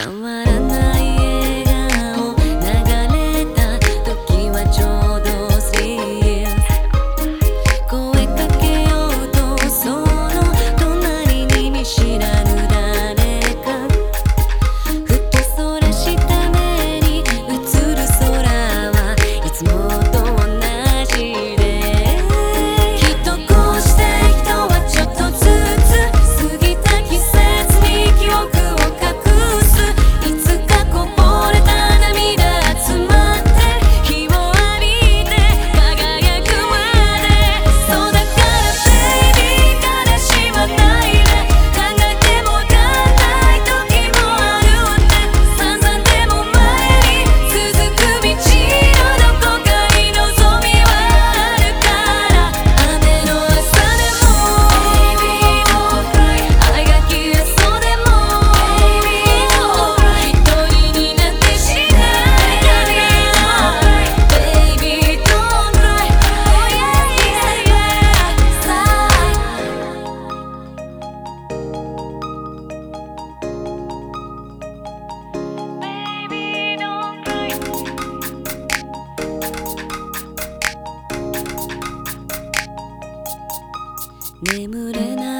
From what I 眠れない